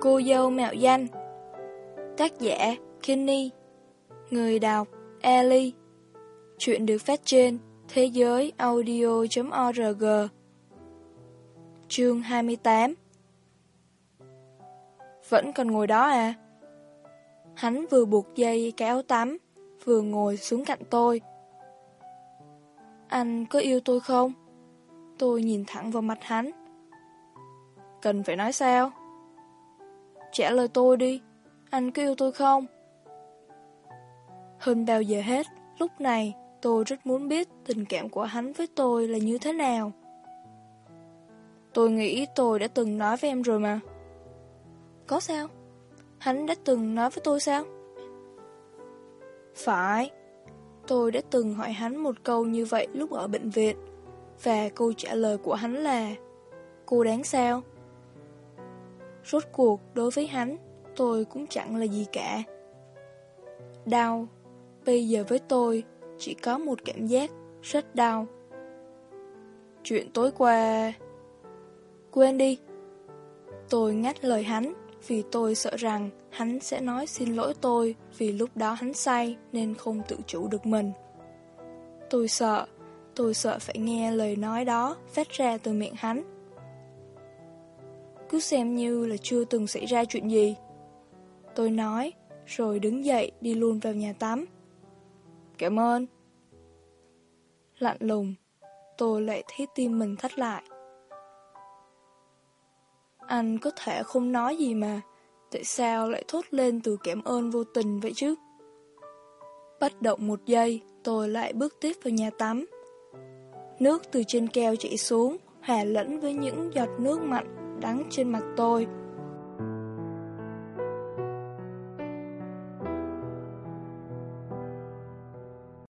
Cô dâu mạo danh Tác giả Kenny Người đọc Ellie Chuyện được phát trên thế giới audio.org Chương 28 Vẫn còn ngồi đó à? Hắn vừa buộc dây cái áo tắm, vừa ngồi xuống cạnh tôi. Anh có yêu tôi không? Tôi nhìn thẳng vào mặt hắn. Cần phải nói sao? Trả lời tôi đi, anh có yêu tôi không? Hơn bao giờ hết, lúc này tôi rất muốn biết tình cảm của hắn với tôi là như thế nào. Tôi nghĩ tôi đã từng nói với em rồi mà. Có sao? Hắn đã từng nói với tôi sao? Phải, tôi đã từng hỏi hắn một câu như vậy lúc ở bệnh viện, và câu trả lời của hắn là Cô đáng sao? Rốt cuộc đối với hắn, tôi cũng chẳng là gì cả. Đau, bây giờ với tôi chỉ có một cảm giác rất đau. Chuyện tối qua... Quên đi. Tôi ngắt lời hắn vì tôi sợ rằng hắn sẽ nói xin lỗi tôi vì lúc đó hắn say nên không tự chủ được mình. Tôi sợ, tôi sợ phải nghe lời nói đó phát ra từ miệng hắn. Cứ xem như là chưa từng xảy ra chuyện gì. Tôi nói, rồi đứng dậy đi luôn vào nhà tắm. Cảm ơn. Lạnh lùng, tôi lại thấy tim mình thắt lại. Anh có thể không nói gì mà, tại sao lại thốt lên từ cảm ơn vô tình vậy chứ? Bất động một giây, tôi lại bước tiếp vào nhà tắm. Nước từ trên keo chảy xuống, hòa lẫn với những giọt nước mặn đắng trên mặt tôi.